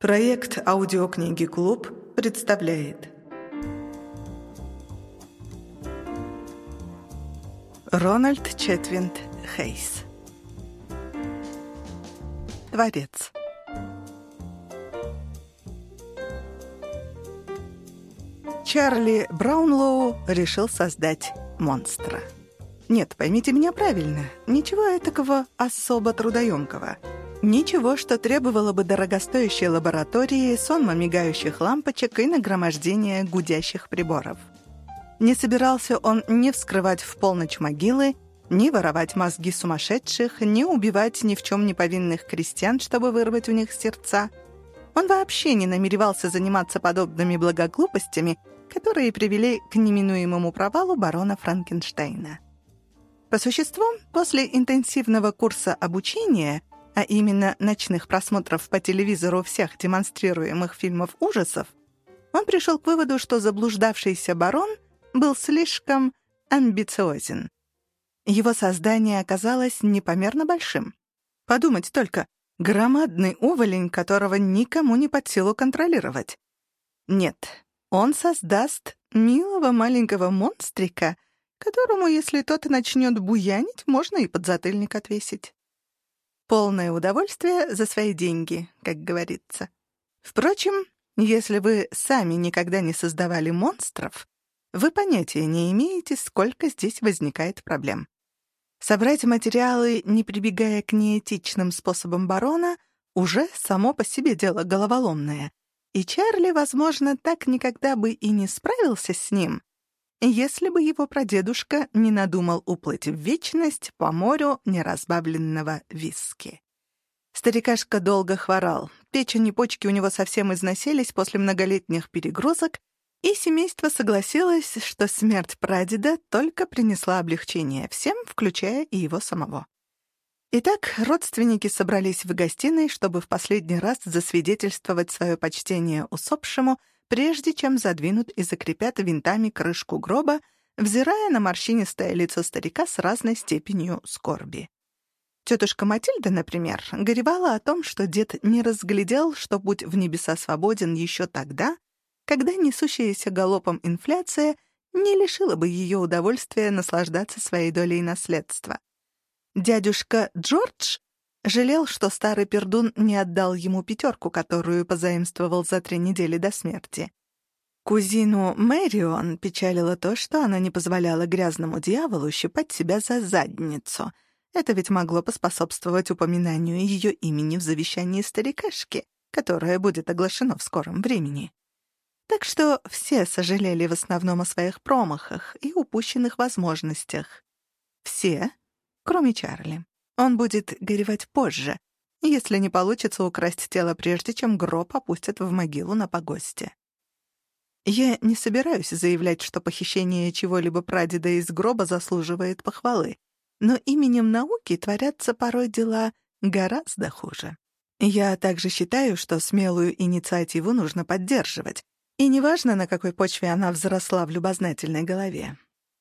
Проект «Аудиокниги Клуб» представляет. Рональд Четвинд Хейс. Творец. Чарли Браунлоу решил создать монстра. Нет, поймите меня правильно, ничего такого особо трудоемкого — Ничего, что требовало бы дорогостоящей лаборатории, сонма мигающих лампочек и нагромождения гудящих приборов. Не собирался он ни вскрывать в полночь могилы, ни воровать мозги сумасшедших, ни убивать ни в чем не повинных крестьян, чтобы вырвать у них сердца. Он вообще не намеревался заниматься подобными благоглупостями, которые привели к неминуемому провалу барона Франкенштейна. По существу, после интенсивного курса обучения — а именно ночных просмотров по телевизору всех демонстрируемых фильмов ужасов, он пришел к выводу, что заблуждавшийся барон был слишком амбициозен. Его создание оказалось непомерно большим. Подумать только, громадный уволень, которого никому не под силу контролировать. Нет, он создаст милого маленького монстрика, которому, если тот начнет буянить, можно и подзатыльник отвесить. Полное удовольствие за свои деньги, как говорится. Впрочем, если вы сами никогда не создавали монстров, вы понятия не имеете, сколько здесь возникает проблем. Собрать материалы, не прибегая к неэтичным способам барона, уже само по себе дело головоломное. И Чарли, возможно, так никогда бы и не справился с ним, если бы его прадедушка не надумал уплыть в вечность по морю неразбавленного виски. Старикашка долго хворал. Печень и почки у него совсем износились после многолетних перегрузок, и семейство согласилось, что смерть прадеда только принесла облегчение всем, включая и его самого. Итак, родственники собрались в гостиной, чтобы в последний раз засвидетельствовать свое почтение усопшему — прежде чем задвинут и закрепят винтами крышку гроба, взирая на морщинистое лицо старика с разной степенью скорби. Тетушка Матильда, например, горевала о том, что дед не разглядел, что будь в небеса свободен еще тогда, когда несущаяся галопом инфляция не лишила бы ее удовольствия наслаждаться своей долей наследства. Дядюшка Джордж Жалел, что старый пердун не отдал ему пятерку, которую позаимствовал за три недели до смерти. Кузину Мэрион печалило то, что она не позволяла грязному дьяволу щипать себя за задницу. Это ведь могло поспособствовать упоминанию ее имени в завещании старикашки, которое будет оглашено в скором времени. Так что все сожалели в основном о своих промахах и упущенных возможностях. Все, кроме Чарли. Он будет горевать позже, если не получится украсть тело прежде, чем гроб опустят в могилу на погосте. Я не собираюсь заявлять, что похищение чего-либо прадеда из гроба заслуживает похвалы, но именем науки творятся порой дела гораздо хуже. Я также считаю, что смелую инициативу нужно поддерживать, и неважно, на какой почве она взросла в любознательной голове.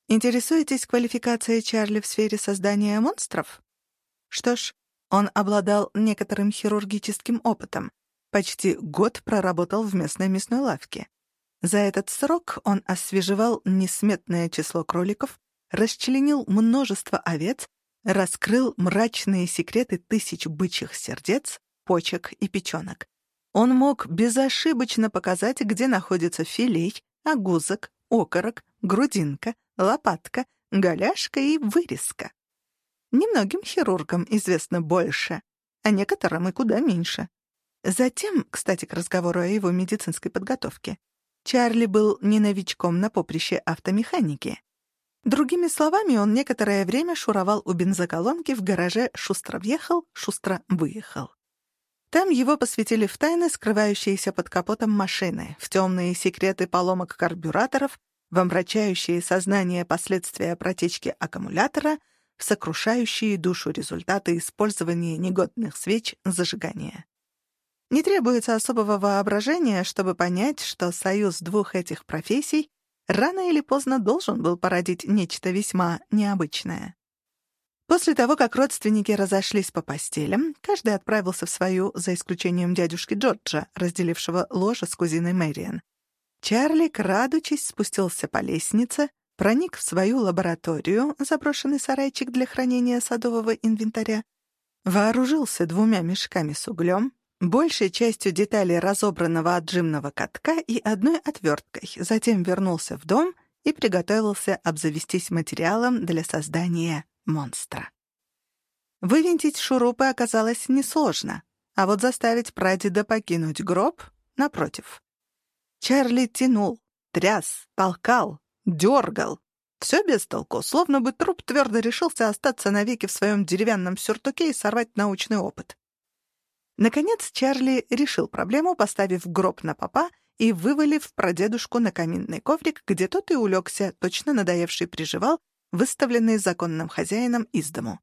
Интересуетесь квалификацией Чарли в сфере создания монстров? Что ж, он обладал некоторым хирургическим опытом. Почти год проработал в местной мясной лавке. За этот срок он освежевал несметное число кроликов, расчленил множество овец, раскрыл мрачные секреты тысяч бычьих сердец, почек и печенок. Он мог безошибочно показать, где находится филей, огузок, окорок, грудинка, лопатка, голяшка и вырезка. Немногим хирургам известно больше, а некоторым и куда меньше. Затем, кстати, к разговору о его медицинской подготовке, Чарли был не новичком на поприще автомеханики. Другими словами, он некоторое время шуровал у бензоколонки в гараже «Шустро въехал, шустро выехал». Там его посвятили в тайны, скрывающиеся под капотом машины, в темные секреты поломок карбюраторов, в омрачающие сознание последствия протечки аккумулятора — сокрушающие душу результаты использования негодных свеч зажигания. Не требуется особого воображения, чтобы понять, что союз двух этих профессий рано или поздно должен был породить нечто весьма необычное. После того, как родственники разошлись по постелям, каждый отправился в свою, за исключением дядюшки Джорджа, разделившего ложе с кузиной Мэриан. Чарли, крадучись, спустился по лестнице, проник в свою лабораторию, заброшенный сарайчик для хранения садового инвентаря, вооружился двумя мешками с углем, большей частью деталей разобранного отжимного катка и одной отверткой, затем вернулся в дом и приготовился обзавестись материалом для создания монстра. Вывинтить шурупы оказалось несложно, а вот заставить прадеда покинуть гроб — напротив. Чарли тянул, тряс, толкал, дергал. Все без толку, словно бы труп твердо решился остаться навеки в своем деревянном сюртуке и сорвать научный опыт. Наконец Чарли решил проблему, поставив гроб на попа и вывалив прадедушку на каминный коврик, где тот и улегся, точно надоевший приживал, выставленный законным хозяином из дому.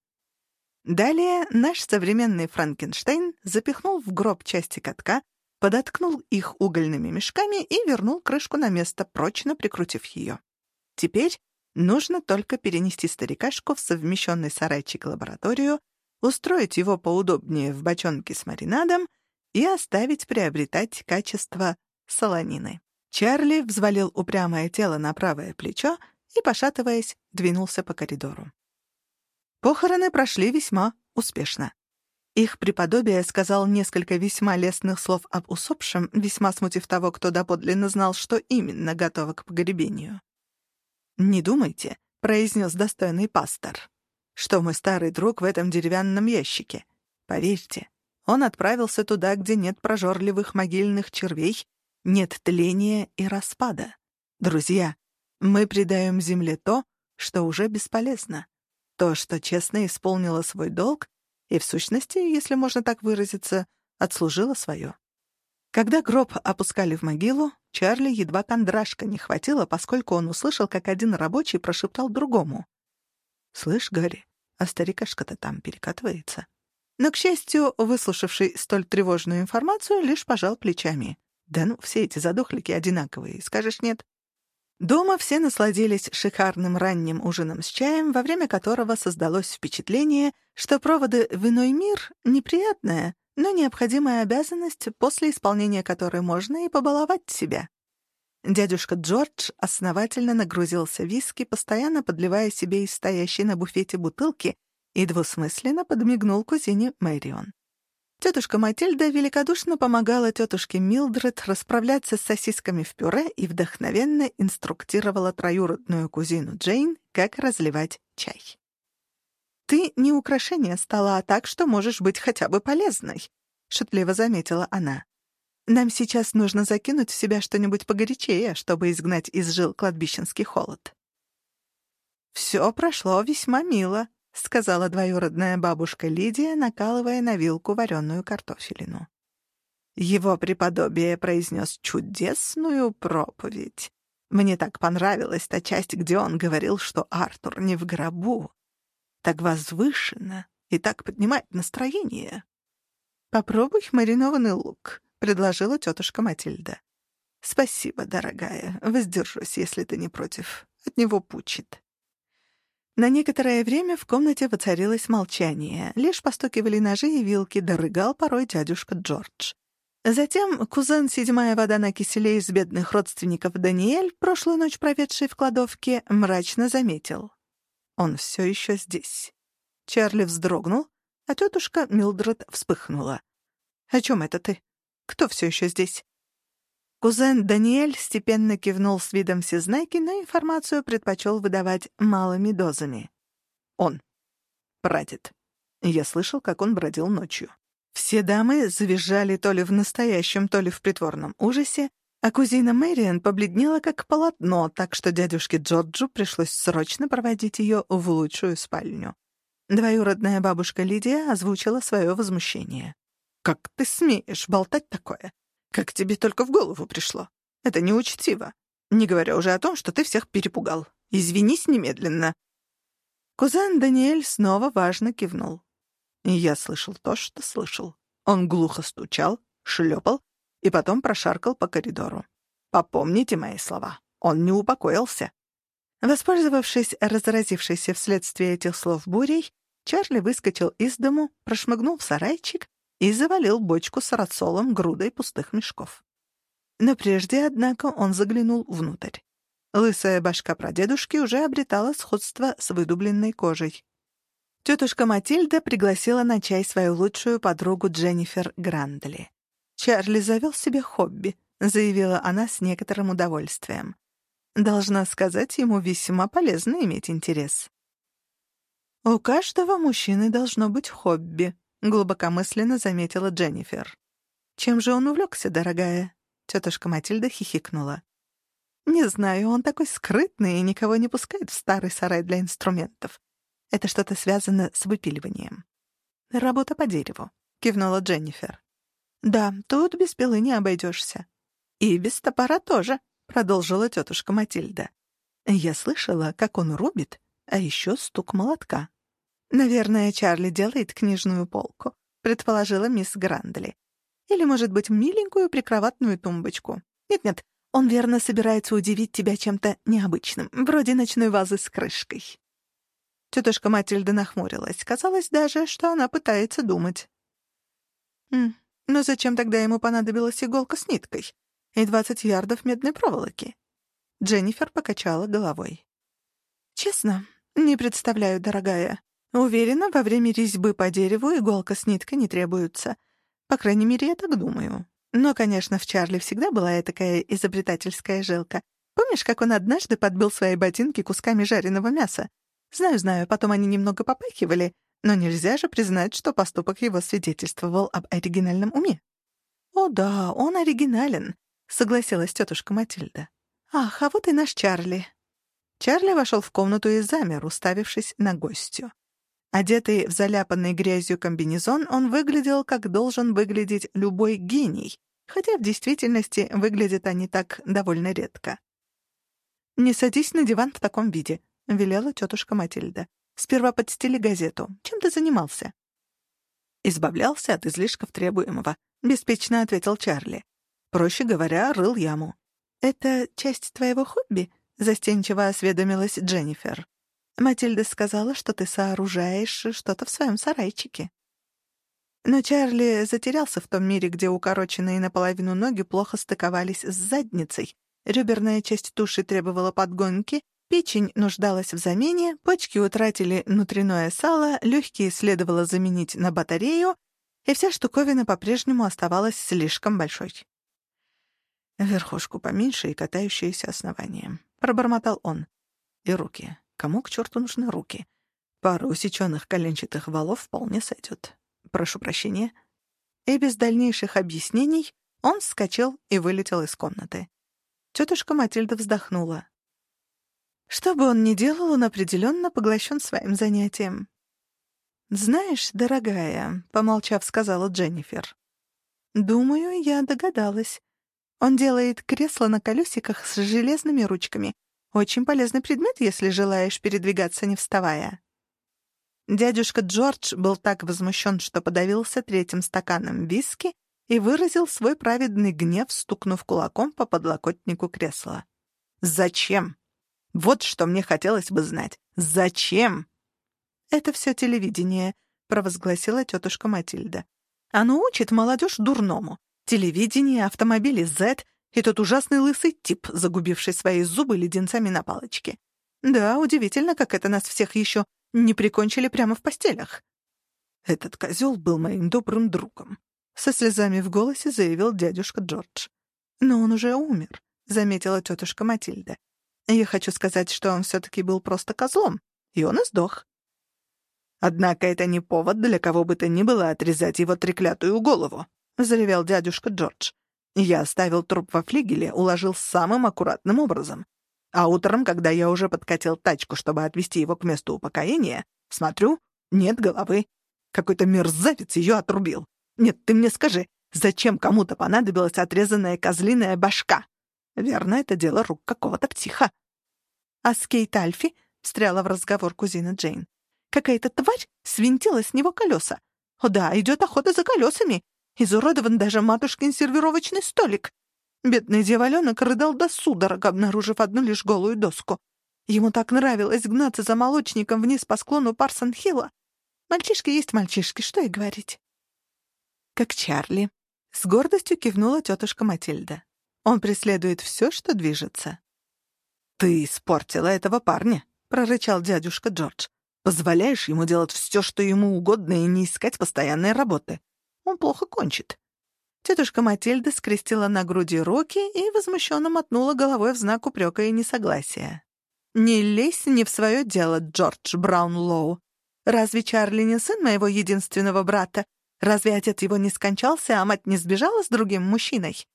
Далее наш современный Франкенштейн запихнул в гроб части катка, подоткнул их угольными мешками и вернул крышку на место, прочно прикрутив ее. Теперь нужно только перенести старикашку в совмещенный сарайчик-лабораторию, устроить его поудобнее в бочонке с маринадом и оставить приобретать качество солонины. Чарли взвалил упрямое тело на правое плечо и, пошатываясь, двинулся по коридору. Похороны прошли весьма успешно. Их преподобие сказал несколько весьма лестных слов об усопшем, весьма смутив того, кто доподлинно знал, что именно готово к погребению. «Не думайте», — произнес достойный пастор, «что мой старый друг в этом деревянном ящике. Поверьте, он отправился туда, где нет прожорливых могильных червей, нет тления и распада. Друзья, мы предаем земле то, что уже бесполезно, то, что честно исполнило свой долг и, в сущности, если можно так выразиться, отслужила свое. Когда гроб опускали в могилу, Чарли едва кондрашка не хватило, поскольку он услышал, как один рабочий прошептал другому. «Слышь, Гарри, а старикашка-то там перекатывается». Но, к счастью, выслушавший столь тревожную информацию, лишь пожал плечами. «Да ну, все эти задохлики одинаковые, скажешь нет?» Дома все насладились шикарным ранним ужином с чаем, во время которого создалось впечатление, что проводы в иной мир — неприятная, но необходимая обязанность, после исполнения которой можно и побаловать себя. Дядюшка Джордж основательно нагрузился виски, постоянно подливая себе из стоящей на буфете бутылки, и двусмысленно подмигнул кузине Мэрион. Тетушка Матильда великодушно помогала тетушке Милдред расправляться с сосисками в пюре и вдохновенно инструктировала троюродную кузину Джейн, как разливать чай. «Ты не украшение стола, а так, что можешь быть хотя бы полезной», — шутливо заметила она. «Нам сейчас нужно закинуть в себя что-нибудь погорячее, чтобы изгнать из жил кладбищенский холод». Все прошло весьма мило, — сказала двоюродная бабушка Лидия, накалывая на вилку вареную картофелину. Его преподобие произнес чудесную проповедь. Мне так понравилась та часть, где он говорил, что Артур не в гробу. Так возвышенно и так поднимает настроение. «Попробуй маринованный лук», — предложила тетушка Матильда. «Спасибо, дорогая. Воздержусь, если ты не против. От него пучит». На некоторое время в комнате воцарилось молчание. Лишь постукивали ножи и вилки, дорыгал порой дядюшка Джордж. Затем кузен «Седьмая вода на киселе» из бедных родственников Даниэль, прошлую ночь проведший в кладовке, мрачно заметил. Он все еще здесь. Чарли вздрогнул, а тетушка Милдред вспыхнула. «О чем это ты? Кто все еще здесь?» Кузен Даниэль степенно кивнул с видом всезнайки, но информацию предпочел выдавать малыми дозами. Он. Прадед. Я слышал, как он бродил ночью. Все дамы завизжали то ли в настоящем, то ли в притворном ужасе, а кузина Мэриан побледнела как полотно, так что дядюшке Джорджу пришлось срочно проводить ее в лучшую спальню. Двоюродная бабушка Лидия озвучила свое возмущение. «Как ты смеешь болтать такое? Как тебе только в голову пришло? Это неучтиво. Не говоря уже о том, что ты всех перепугал. Извинись немедленно». Кузен Даниэль снова важно кивнул. Я слышал то, что слышал. Он глухо стучал, шлепал и потом прошаркал по коридору. Попомните мои слова. Он не упокоился. Воспользовавшись разразившейся вследствие этих слов бурей, Чарли выскочил из дому, прошмыгнул в сарайчик и завалил бочку с рассолом грудой пустых мешков. Но прежде, однако, он заглянул внутрь. Лысая башка прадедушки уже обретала сходство с выдубленной кожей. Тетушка Матильда пригласила на чай свою лучшую подругу Дженнифер Грандли. «Чарли завел себе хобби», — заявила она с некоторым удовольствием. «Должна сказать, ему весьма полезно иметь интерес». «У каждого мужчины должно быть хобби», — глубокомысленно заметила Дженнифер. «Чем же он увлекся, дорогая?» Тетушка Матильда хихикнула. «Не знаю, он такой скрытный и никого не пускает в старый сарай для инструментов. Это что-то связано с выпиливанием». «Работа по дереву», — кивнула Дженнифер. «Да, тут без пилы не обойдешься». «И без топора тоже», — продолжила тетушка Матильда. «Я слышала, как он рубит, а еще стук молотка. «Наверное, Чарли делает книжную полку», — предположила мисс Грандли. «Или, может быть, миленькую прикроватную тумбочку. Нет-нет, он верно собирается удивить тебя чем-то необычным, вроде ночной вазы с крышкой». Тетушка Матильда нахмурилась. Казалось даже, что она пытается думать. «Хм, но зачем тогда ему понадобилась иголка с ниткой и двадцать ярдов медной проволоки?» Дженнифер покачала головой. «Честно, не представляю, дорогая. Уверена, во время резьбы по дереву иголка с ниткой не требуется. По крайней мере, я так думаю. Но, конечно, в Чарли всегда была такая изобретательская жилка. Помнишь, как он однажды подбил свои ботинки кусками жареного мяса? Знаю-знаю, потом они немного попахивали, но нельзя же признать, что поступок его свидетельствовал об оригинальном уме. «О да, он оригинален», — согласилась тетушка Матильда. «Ах, а вот и наш Чарли». Чарли вошел в комнату и замер, уставившись на гостью. Одетый в заляпанный грязью комбинезон, он выглядел, как должен выглядеть любой гений, хотя в действительности выглядят они так довольно редко. «Не садись на диван в таком виде», — велела тетушка Матильда. «Сперва подстели газету. Чем ты занимался?» «Избавлялся от излишков требуемого», — беспечно ответил Чарли. «Проще говоря, рыл яму». «Это часть твоего хобби?» — застенчиво осведомилась Дженнифер. Матильда сказала, что ты сооружаешь что-то в своем сарайчике. Но Чарли затерялся в том мире, где укороченные наполовину ноги плохо стыковались с задницей, реберная часть туши требовала подгонки, печень нуждалась в замене, почки утратили внутреннее сало, легкие следовало заменить на батарею, и вся штуковина по-прежнему оставалась слишком большой. «Верхушку поменьше и катающееся основание», — пробормотал он. «И руки. Кому к черту нужны руки? Пару усеченных коленчатых валов вполне сойдет. Прошу прощения. И без дальнейших объяснений он вскочил и вылетел из комнаты. Тетушка Матильда вздохнула. Что бы он ни делал, он определенно поглощен своим занятием. «Знаешь, дорогая», — помолчав, сказала Дженнифер, — «думаю, я догадалась. Он делает кресло на колесиках с железными ручками, очень полезный предмет, если желаешь передвигаться, не вставая. Дядюшка Джордж был так возмущен, что подавился третьим стаканом виски и выразил свой праведный гнев, стукнув кулаком по подлокотнику кресла. «Зачем? Вот что мне хотелось бы знать. Зачем?» «Это все телевидение», — провозгласила тетушка Матильда. «Оно учит молодежь дурному. Телевидение, автомобили Z и тот ужасный лысый тип, загубивший свои зубы леденцами на палочке. Да, удивительно, как это нас всех еще не прикончили прямо в постелях. Этот козел был моим добрым другом. Со слезами в голосе заявил дядюшка Джордж. Но он уже умер, заметила тетушка Матильда. Я хочу сказать, что он все-таки был просто козлом, и он и сдох. Однако это не повод для кого бы то ни было отрезать его треклятую голову, заревел дядюшка Джордж. Я оставил труп во флигеле, уложил самым аккуратным образом. А утром, когда я уже подкатил тачку, чтобы отвезти его к месту упокоения, смотрю, нет головы. Какой-то мерзавец ее отрубил. Нет, ты мне скажи, зачем кому-то понадобилась отрезанная козлиная башка? Верно, это дело рук какого-то психа. А Скейт Альфи встряла в разговор кузина Джейн. Какая-то тварь свинтила с него колеса. О да, идет охота за колесами. Изуродован даже матушкин сервировочный столик. Бедный дьяволенок рыдал до судорог, обнаружив одну лишь голую доску. Ему так нравилось гнаться за молочником вниз по склону Парсон-Хилла. Мальчишки есть мальчишки, что и говорить. Как Чарли. С гордостью кивнула тетушка Матильда. Он преследует все, что движется. «Ты испортила этого парня», — прорычал дядюшка Джордж. «Позволяешь ему делать все, что ему угодно, и не искать постоянной работы. Он плохо кончит». Тетушка Матильда скрестила на груди руки и возмущенно мотнула головой в знак упрека и несогласия. «Не лезь не в свое дело, Джордж Браунлоу. Разве Чарли не сын моего единственного брата? Разве отец его не скончался, а мать не сбежала с другим мужчиной?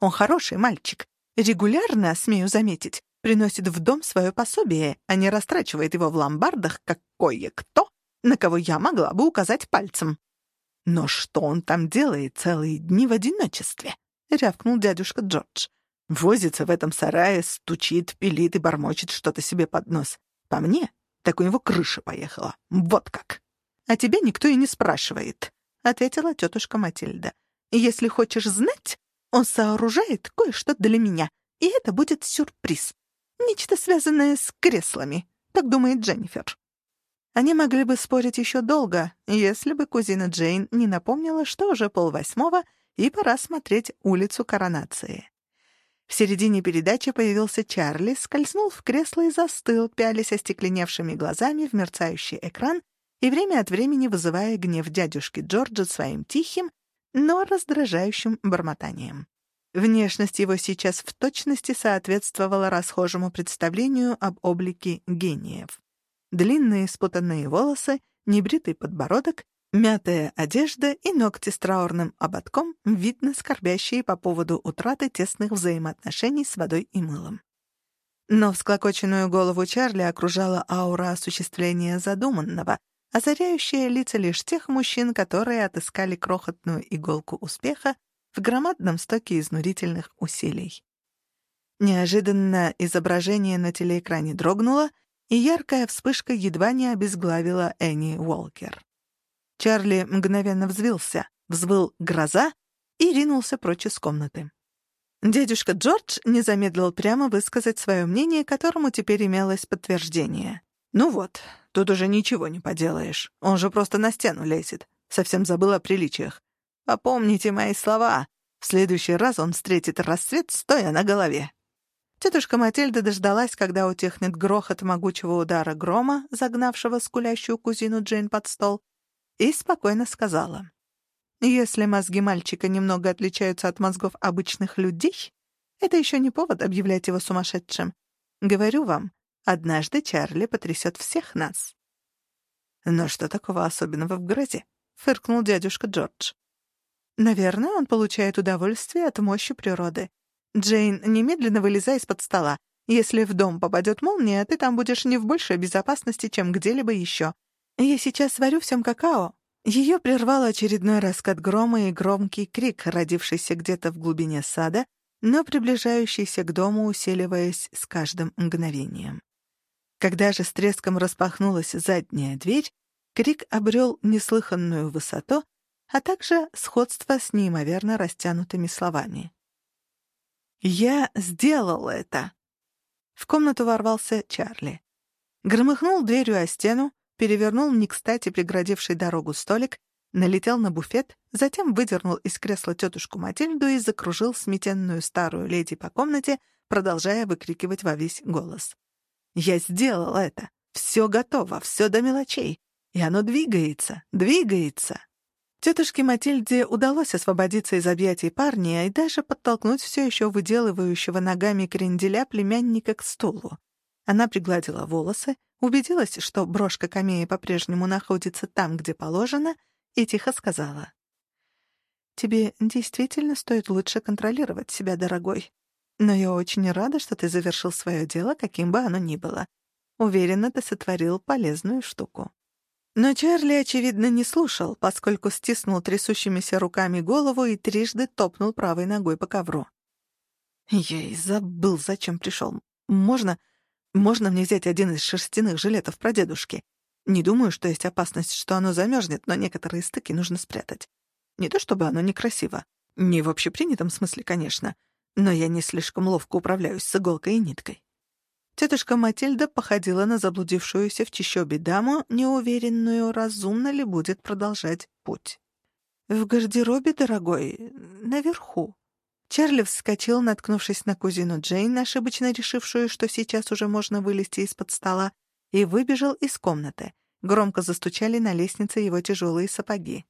Он хороший мальчик. Регулярно, смею заметить, приносит в дом свое пособие, а не растрачивает его в ломбардах, как кое-кто, на кого я могла бы указать пальцем. Но что он там делает целые дни в одиночестве? — рявкнул дядюшка Джордж. Возится в этом сарае, стучит, пилит и бормочет что-то себе под нос. По мне, так у него крыша поехала. Вот как. А тебя никто и не спрашивает, — ответила тетушка Матильда. Если хочешь знать, он сооружает кое-что для меня, и это будет сюрприз. Нечто связанное с креслами, так думает Дженнифер. Они могли бы спорить еще долго, если бы кузина Джейн не напомнила, что уже полвосьмого и пора смотреть «Улицу коронации». В середине передачи появился Чарли, скользнул в кресло и застыл, пялись остекленевшими глазами в мерцающий экран и время от времени вызывая гнев дядюшки Джорджа своим тихим, но раздражающим бормотанием. Внешность его сейчас в точности соответствовала расхожему представлению об облике гениев. Длинные спутанные волосы, небритый подбородок, мятая одежда и ногти с траурным ободком, видно скорбящие по поводу утраты тесных взаимоотношений с водой и мылом. Но всклокоченную голову Чарли окружала аура осуществления задуманного, озаряющая лица лишь тех мужчин, которые отыскали крохотную иголку успеха в громадном стоке изнурительных усилий. Неожиданно изображение на телеэкране дрогнуло, и яркая вспышка едва не обезглавила Энни Уолкер. Чарли мгновенно взвился, взвыл «гроза» и ринулся прочь из комнаты. Дядюшка Джордж не замедлил прямо высказать свое мнение, которому теперь имелось подтверждение. «Ну вот, тут уже ничего не поделаешь. Он же просто на стену лезет. Совсем забыл о приличиях. Попомните мои слова. В следующий раз он встретит рассвет, стоя на голове. Тетушка Матильда дождалась, когда утихнет грохот могучего удара грома, загнавшего скулящую кузину Джейн под стол, и спокойно сказала. «Если мозги мальчика немного отличаются от мозгов обычных людей, это еще не повод объявлять его сумасшедшим. Говорю вам, однажды Чарли потрясет всех нас». «Но что такого особенного в грозе?» — фыркнул дядюшка Джордж. Наверное, он получает удовольствие от мощи природы. Джейн, немедленно вылезай из-под стола. Если в дом попадет молния, ты там будешь не в большей безопасности, чем где-либо еще. Я сейчас сварю всем какао». Ее прервал очередной раскат грома и громкий крик, родившийся где-то в глубине сада, но приближающийся к дому, усиливаясь с каждым мгновением. Когда же с треском распахнулась задняя дверь, крик обрел неслыханную высоту а также сходство с неимоверно растянутыми словами. «Я сделал это!» В комнату ворвался Чарли. Громыхнул дверью о стену, перевернул не кстати преградивший дорогу столик, налетел на буфет, затем выдернул из кресла тетушку Матильду и закружил сметенную старую леди по комнате, продолжая выкрикивать во весь голос. «Я сделал это! Все готово, все до мелочей! И оно двигается, двигается!» Тетушке Матильде удалось освободиться из объятий парня и даже подтолкнуть все еще выделывающего ногами кренделя племянника к стулу. Она пригладила волосы, убедилась, что брошка камеи по-прежнему находится там, где положено, и тихо сказала. «Тебе действительно стоит лучше контролировать себя, дорогой. Но я очень рада, что ты завершил свое дело, каким бы оно ни было. Уверена, ты сотворил полезную штуку». Но Чарли, очевидно, не слушал, поскольку стиснул трясущимися руками голову и трижды топнул правой ногой по ковру. «Я и забыл, зачем пришел. Можно... Можно мне взять один из шерстяных жилетов прадедушки? Не думаю, что есть опасность, что оно замерзнет, но некоторые стыки нужно спрятать. Не то чтобы оно некрасиво. Не в общепринятом смысле, конечно. Но я не слишком ловко управляюсь с иголкой и ниткой». Тетушка Матильда походила на заблудившуюся в чащобе даму, неуверенную, разумно ли будет продолжать путь. «В гардеробе, дорогой, наверху». Чарли вскочил, наткнувшись на кузину Джейн, ошибочно решившую, что сейчас уже можно вылезти из-под стола, и выбежал из комнаты. Громко застучали на лестнице его тяжелые сапоги.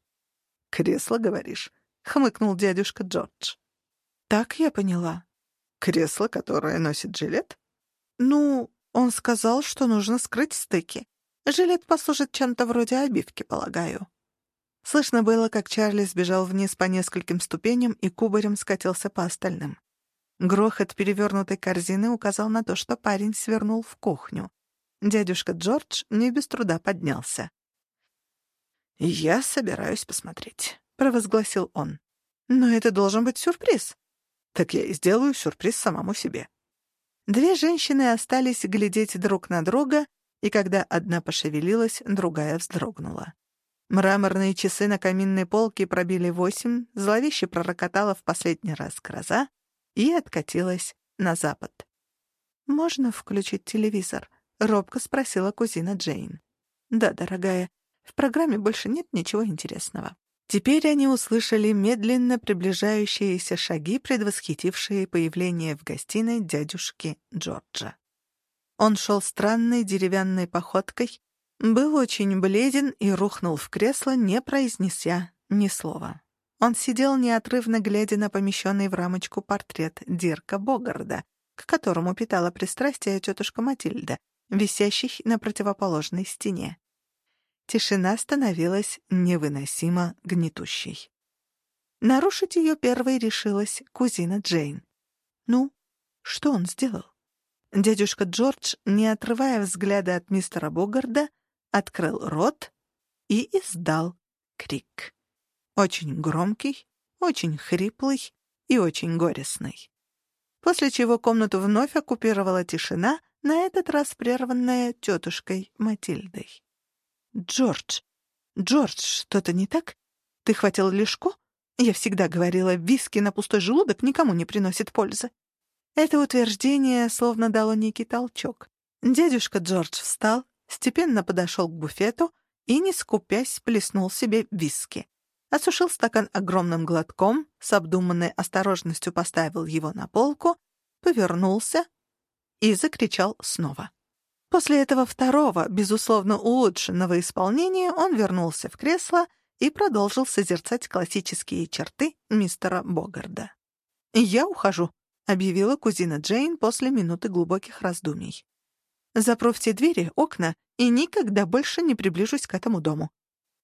«Кресло, говоришь?» — хмыкнул дядюшка Джордж. «Так я поняла». «Кресло, которое носит жилет?» «Ну, он сказал, что нужно скрыть стыки. Жилет послужит чем-то вроде обивки, полагаю». Слышно было, как Чарли сбежал вниз по нескольким ступеням и кубарем скатился по остальным. Грохот перевернутой корзины указал на то, что парень свернул в кухню. Дядюшка Джордж не без труда поднялся. «Я собираюсь посмотреть», — провозгласил он. «Но это должен быть сюрприз». «Так я и сделаю сюрприз самому себе». Две женщины остались глядеть друг на друга, и когда одна пошевелилась, другая вздрогнула. Мраморные часы на каминной полке пробили восемь, зловеще пророкотала в последний раз гроза и откатилась на запад. «Можно включить телевизор?» — робко спросила кузина Джейн. «Да, дорогая, в программе больше нет ничего интересного. Теперь они услышали медленно приближающиеся шаги, предвосхитившие появление в гостиной дядюшки Джорджа. Он шел странной деревянной походкой, был очень бледен и рухнул в кресло, не произнеся ни слова. Он сидел неотрывно, глядя на помещенный в рамочку портрет Дирка Богарда, к которому питала пристрастие тетушка Матильда, висящий на противоположной стене. Тишина становилась невыносимо гнетущей. Нарушить ее первой решилась кузина Джейн. «Ну, что он сделал?» Дядюшка Джордж, не отрывая взгляда от мистера Богарда, открыл рот и издал крик. Очень громкий, очень хриплый и очень горестный. После чего комнату вновь оккупировала тишина, на этот раз прерванная тетушкой Матильдой. «Джордж! Джордж, что-то не так? Ты хватил лишку? Я всегда говорила, виски на пустой желудок никому не приносит пользы». Это утверждение словно дало некий толчок. Дядюшка Джордж встал, степенно подошел к буфету и, не скупясь, плеснул себе виски. Осушил стакан огромным глотком, с обдуманной осторожностью поставил его на полку, повернулся и закричал снова. После этого второго, безусловно, улучшенного исполнения он вернулся в кресло и продолжил созерцать классические черты мистера Богарда. «Я ухожу», — объявила кузина Джейн после минуты глубоких раздумий. «Запру все двери, окна и никогда больше не приближусь к этому дому».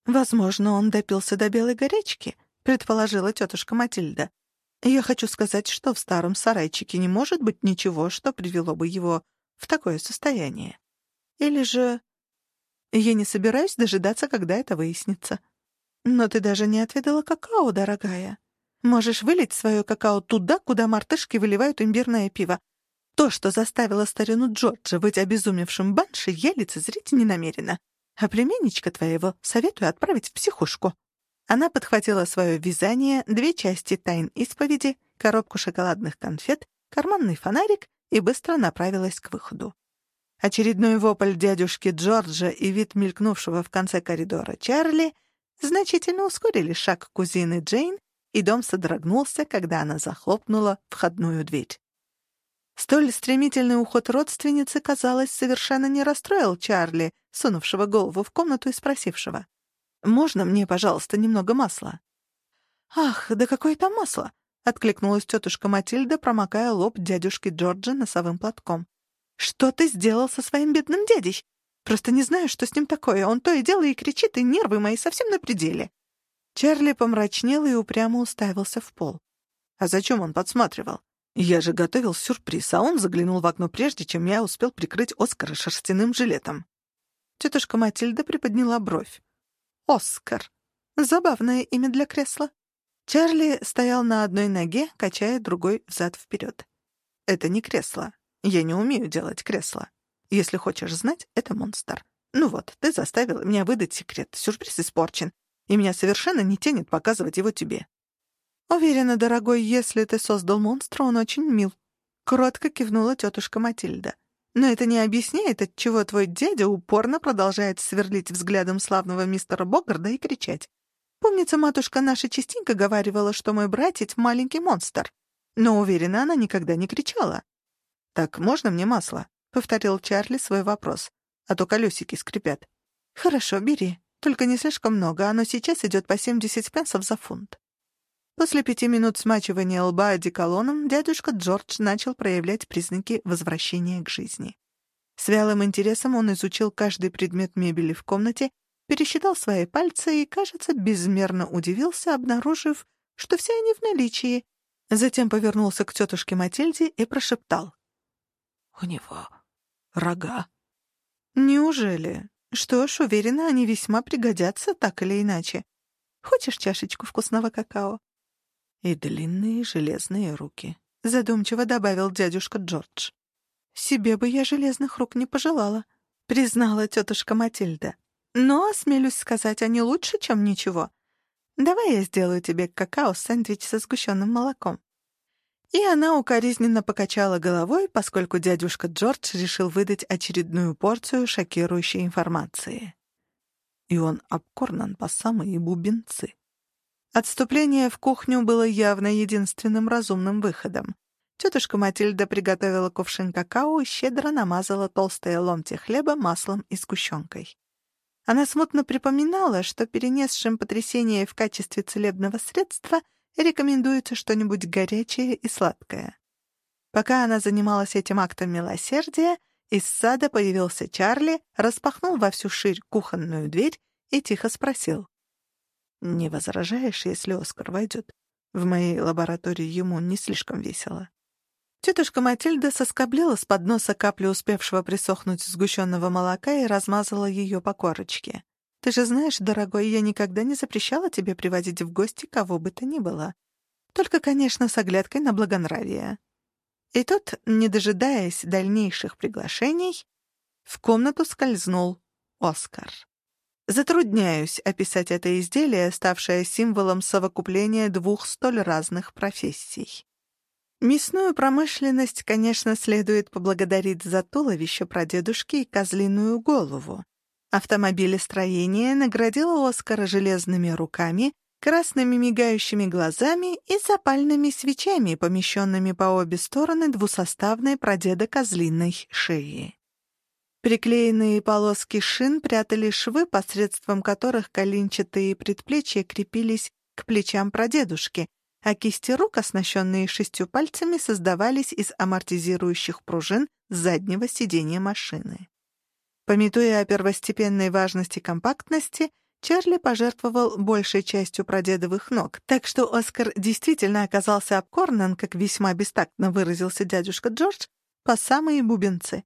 «Возможно, он допился до белой горячки», — предположила тетушка Матильда. «Я хочу сказать, что в старом сарайчике не может быть ничего, что привело бы его в такое состояние. Или же... Я не собираюсь дожидаться, когда это выяснится. Но ты даже не отведала какао, дорогая. Можешь вылить свое какао туда, куда мартышки выливают имбирное пиво. То, что заставило старину Джорджа быть обезумевшим банши, я лицезреть не намерена. А племянничка твоего советую отправить в психушку. Она подхватила свое вязание, две части тайн исповеди, коробку шоколадных конфет, карманный фонарик и быстро направилась к выходу. Очередной вопль дядюшки Джорджа и вид мелькнувшего в конце коридора Чарли значительно ускорили шаг кузины Джейн, и дом содрогнулся, когда она захлопнула входную дверь. Столь стремительный уход родственницы, казалось, совершенно не расстроил Чарли, сунувшего голову в комнату и спросившего. «Можно мне, пожалуйста, немного масла?» «Ах, да какое там масло!» Откликнулась тетушка Матильда, промокая лоб дядюшки Джорджа носовым платком. «Что ты сделал со своим бедным дядей? Просто не знаю, что с ним такое. Он то и дело и кричит, и нервы мои совсем на пределе». Чарли помрачнел и упрямо уставился в пол. «А зачем он подсматривал? Я же готовил сюрприз, а он заглянул в окно прежде, чем я успел прикрыть Оскара шерстяным жилетом». Тетушка Матильда приподняла бровь. «Оскар. Забавное имя для кресла. Чарли стоял на одной ноге, качая другой взад-вперед. «Это не кресло. Я не умею делать кресло. Если хочешь знать, это монстр. Ну вот, ты заставил меня выдать секрет. Сюрприз испорчен. И меня совершенно не тянет показывать его тебе». «Уверена, дорогой, если ты создал монстра, он очень мил». Кротко кивнула тетушка Матильда. Но это не объясняет, отчего твой дядя упорно продолжает сверлить взглядом славного мистера Богарда и кричать. Помнится, матушка наша частенько говаривала, что мой братец — маленький монстр. Но, уверена, она никогда не кричала. «Так можно мне масло?» — повторил Чарли свой вопрос. «А то колесики скрипят». «Хорошо, бери. Только не слишком много. Оно сейчас идет по 70 пенсов за фунт». После пяти минут смачивания лба одеколоном дядюшка Джордж начал проявлять признаки возвращения к жизни. С вялым интересом он изучил каждый предмет мебели в комнате, пересчитал свои пальцы и, кажется, безмерно удивился, обнаружив, что все они в наличии. Затем повернулся к тетушке Матильде и прошептал. «У него рога». «Неужели? Что ж, уверена, они весьма пригодятся так или иначе. Хочешь чашечку вкусного какао?» и длинные железные руки», — задумчиво добавил дядюшка Джордж. «Себе бы я железных рук не пожелала», — признала тетушка Матильда. «Но, осмелюсь сказать, они лучше, чем ничего. Давай я сделаю тебе какао-сэндвич со сгущенным молоком». И она укоризненно покачала головой, поскольку дядюшка Джордж решил выдать очередную порцию шокирующей информации. И он обкорнан по самые бубенцы. Отступление в кухню было явно единственным разумным выходом. Тетушка Матильда приготовила кувшин какао и щедро намазала толстые ломти хлеба маслом и сгущенкой. Она смутно припоминала, что перенесшим потрясение в качестве целебного средства рекомендуется что-нибудь горячее и сладкое. Пока она занималась этим актом милосердия, из сада появился Чарли, распахнул во всю ширь кухонную дверь и тихо спросил. Не возражаешь, если Оскар войдет? В моей лаборатории ему не слишком весело. Тетушка Матильда соскоблила с подноса каплю успевшего присохнуть сгущенного молока и размазала ее по корочке. «Ты же знаешь, дорогой, я никогда не запрещала тебе приводить в гости кого бы то ни было. Только, конечно, с оглядкой на благонравие». И тут, не дожидаясь дальнейших приглашений, в комнату скользнул Оскар. Затрудняюсь описать это изделие, ставшее символом совокупления двух столь разных профессий. Мясную промышленность, конечно, следует поблагодарить за туловище прадедушки и козлиную голову. Автомобилестроение наградило Оскара железными руками, красными мигающими глазами и запальными свечами, помещенными по обе стороны двусоставной прадеда козлиной шеи. Приклеенные полоски шин прятали швы, посредством которых коленчатые предплечья крепились к плечам прадедушки, а кисти рук, оснащенные шестью пальцами, создавались из амортизирующих пружин заднего сиденья машины. Пометуя о первостепенной важности компактности, Чарли пожертвовал большей частью прадедовых ног, так что Оскар действительно оказался обкорнан, как весьма бестактно выразился дядюшка Джордж, по самые бубенцы.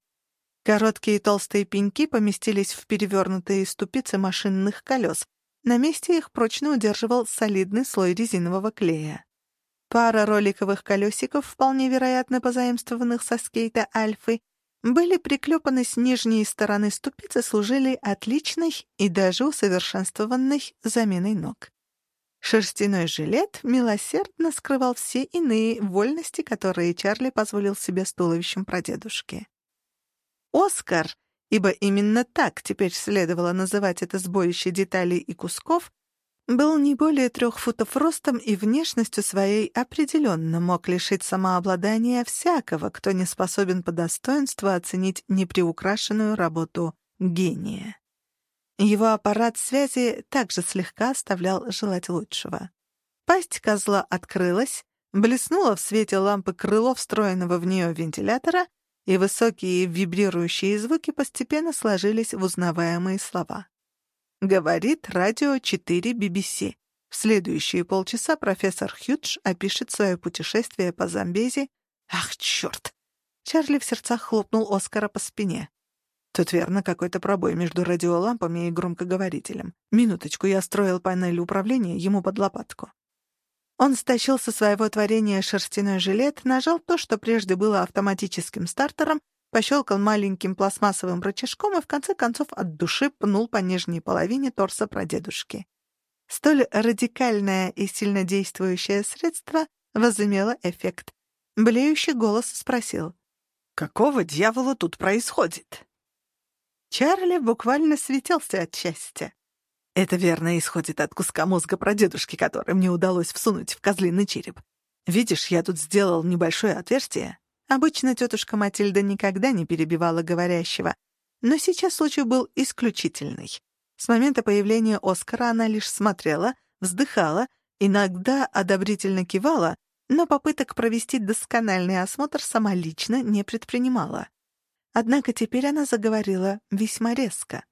Короткие толстые пеньки поместились в перевернутые ступицы машинных колес. На месте их прочно удерживал солидный слой резинового клея. Пара роликовых колесиков, вполне вероятно позаимствованных со скейта Альфы, были приклепаны с нижней стороны ступицы, служили отличной и даже усовершенствованной заменой ног. Шерстяной жилет милосердно скрывал все иные вольности, которые Чарли позволил себе с туловищем прадедушки. Оскар, ибо именно так теперь следовало называть это сборище деталей и кусков, был не более трех футов ростом и внешностью своей определенно мог лишить самообладания всякого, кто не способен по достоинству оценить неприукрашенную работу гения. Его аппарат связи также слегка оставлял желать лучшего. Пасть козла открылась, блеснула в свете лампы крыло встроенного в нее вентилятора — и высокие вибрирующие звуки постепенно сложились в узнаваемые слова. Говорит радио 4 BBC. В следующие полчаса профессор Хьюдж опишет свое путешествие по Замбези. Ах, черт! Чарли в сердцах хлопнул Оскара по спине. Тут верно какой-то пробой между радиолампами и громкоговорителем. Минуточку, я строил панель управления ему под лопатку. Он стащил со своего творения шерстяной жилет, нажал то, что прежде было автоматическим стартером, пощелкал маленьким пластмассовым рычажком и в конце концов от души пнул по нижней половине торса прадедушки. Столь радикальное и сильнодействующее средство возымело эффект. Блеющий голос спросил. Какого дьявола тут происходит? Чарли буквально светился от счастья. Это верно исходит от куска мозга прадедушки, который мне удалось всунуть в козлиный череп. Видишь, я тут сделал небольшое отверстие. Обычно тетушка Матильда никогда не перебивала говорящего, но сейчас случай был исключительный. С момента появления Оскара она лишь смотрела, вздыхала, иногда одобрительно кивала, но попыток провести доскональный осмотр сама лично не предпринимала. Однако теперь она заговорила весьма резко.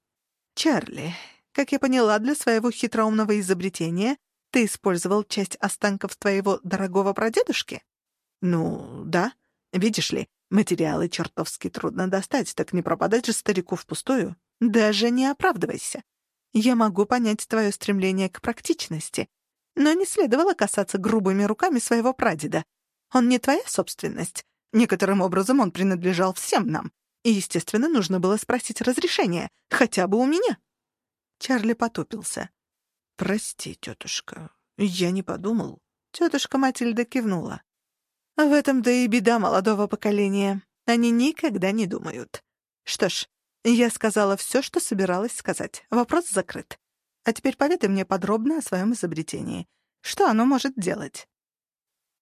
«Чарли, как я поняла, для своего хитроумного изобретения ты использовал часть останков твоего дорогого прадедушки?» «Ну, да. Видишь ли, материалы чертовски трудно достать, так не пропадать же старику впустую. Даже не оправдывайся. Я могу понять твое стремление к практичности, но не следовало касаться грубыми руками своего прадеда. Он не твоя собственность. Некоторым образом он принадлежал всем нам. И, естественно, нужно было спросить разрешение, хотя бы у меня. Чарли потупился. «Прости, тетушка, я не подумал». Тетушка Матильда кивнула. «В этом-то и беда молодого поколения. Они никогда не думают. Что ж, я сказала все, что собиралась сказать. Вопрос закрыт. А теперь поведай мне подробно о своем изобретении. Что оно может делать?»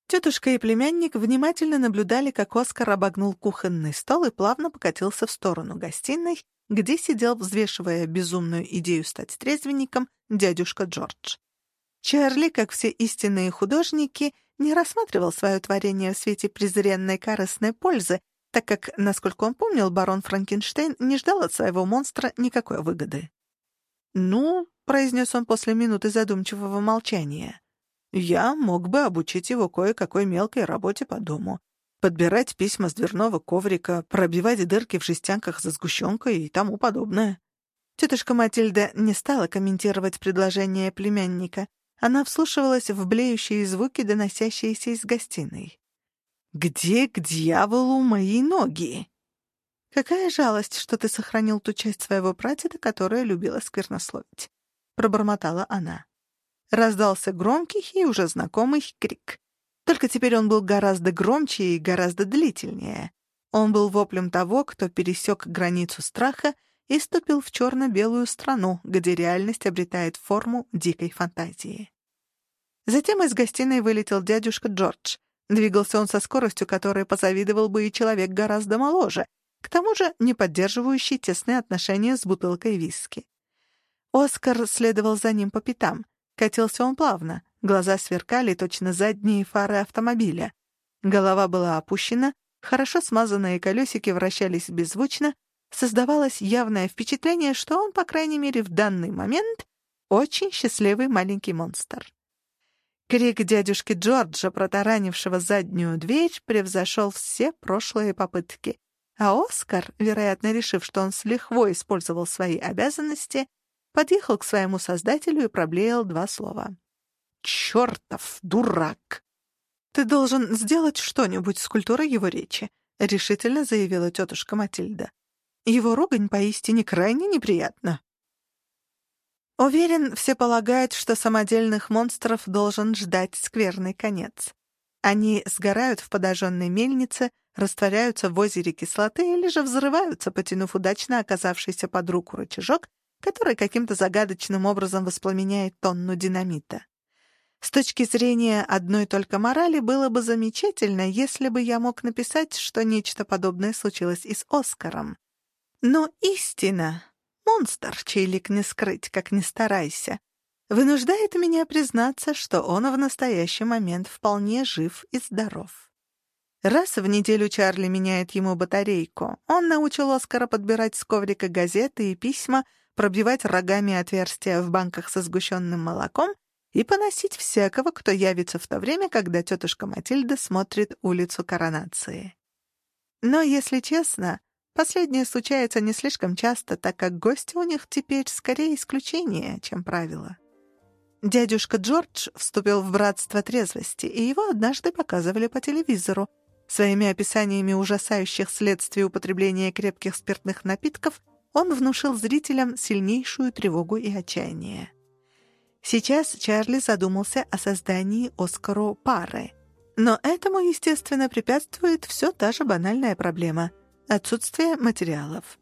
Тетушка и племянник внимательно наблюдали, как Оскар обогнул кухонный стол и плавно покатился в сторону гостиной, где сидел, взвешивая безумную идею стать трезвенником, дядюшка Джордж. Чарли, как все истинные художники, не рассматривал свое творение в свете презренной корыстной пользы, так как, насколько он помнил, барон Франкенштейн не ждал от своего монстра никакой выгоды. «Ну», — произнес он после минуты задумчивого молчания, «я мог бы обучить его кое-какой мелкой работе по дому подбирать письма с дверного коврика, пробивать дырки в жестянках за сгущенкой и тому подобное. Тетушка Матильда не стала комментировать предложение племянника. Она вслушивалась в блеющие звуки, доносящиеся из гостиной. «Где к дьяволу мои ноги?» «Какая жалость, что ты сохранил ту часть своего прадеда, которая любила сквернословить», — пробормотала она. Раздался громкий и уже знакомый крик. Только теперь он был гораздо громче и гораздо длительнее. Он был воплем того, кто пересек границу страха и ступил в черно-белую страну, где реальность обретает форму дикой фантазии. Затем из гостиной вылетел дядюшка Джордж. Двигался он со скоростью, которой позавидовал бы и человек гораздо моложе, к тому же не поддерживающий тесные отношения с бутылкой виски. Оскар следовал за ним по пятам. Катился он плавно. Глаза сверкали, точно задние фары автомобиля. Голова была опущена, хорошо смазанные колесики вращались беззвучно, создавалось явное впечатление, что он, по крайней мере, в данный момент очень счастливый маленький монстр. Крик дядюшки Джорджа, протаранившего заднюю дверь, превзошел все прошлые попытки. А Оскар, вероятно, решив, что он с лихвой использовал свои обязанности, подъехал к своему создателю и проблеял два слова чертов дурак!» «Ты должен сделать что-нибудь с культурой его речи», — решительно заявила тетушка Матильда. «Его ругань поистине крайне неприятна». Уверен, все полагают, что самодельных монстров должен ждать скверный конец. Они сгорают в подожженной мельнице, растворяются в озере кислоты или же взрываются, потянув удачно оказавшийся под руку рычажок, который каким-то загадочным образом воспламеняет тонну динамита. С точки зрения одной только морали было бы замечательно, если бы я мог написать, что нечто подобное случилось и с Оскаром. Но истина, монстр, чей лик не скрыть, как ни старайся, вынуждает меня признаться, что он в настоящий момент вполне жив и здоров. Раз в неделю Чарли меняет ему батарейку. Он научил Оскара подбирать с коврика газеты и письма, пробивать рогами отверстия в банках со сгущенным молоком — и поносить всякого, кто явится в то время, когда тетушка Матильда смотрит улицу коронации. Но, если честно, последнее случается не слишком часто, так как гости у них теперь скорее исключение, чем правило. Дядюшка Джордж вступил в братство трезвости, и его однажды показывали по телевизору. Своими описаниями ужасающих следствий употребления крепких спиртных напитков он внушил зрителям сильнейшую тревогу и отчаяние. Сейчас Чарли задумался о создании Оскару пары. Но этому, естественно, препятствует все та же банальная проблема — отсутствие материалов.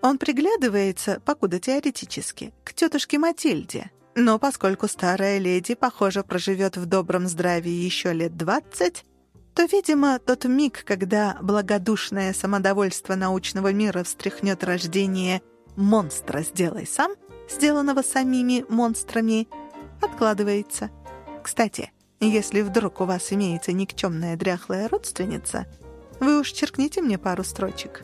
Он приглядывается, покуда теоретически, к тетушке Матильде. Но поскольку старая леди, похоже, проживет в добром здравии еще лет двадцать, то, видимо, тот миг, когда благодушное самодовольство научного мира встряхнет рождение «монстра сделай сам», сделанного самими монстрами, откладывается. Кстати, если вдруг у вас имеется никчемная дряхлая родственница, вы уж черкните мне пару строчек.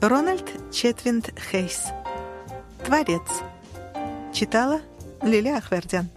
Рональд Четвинд Хейс. Творец. Читала Лилия Ахвердян.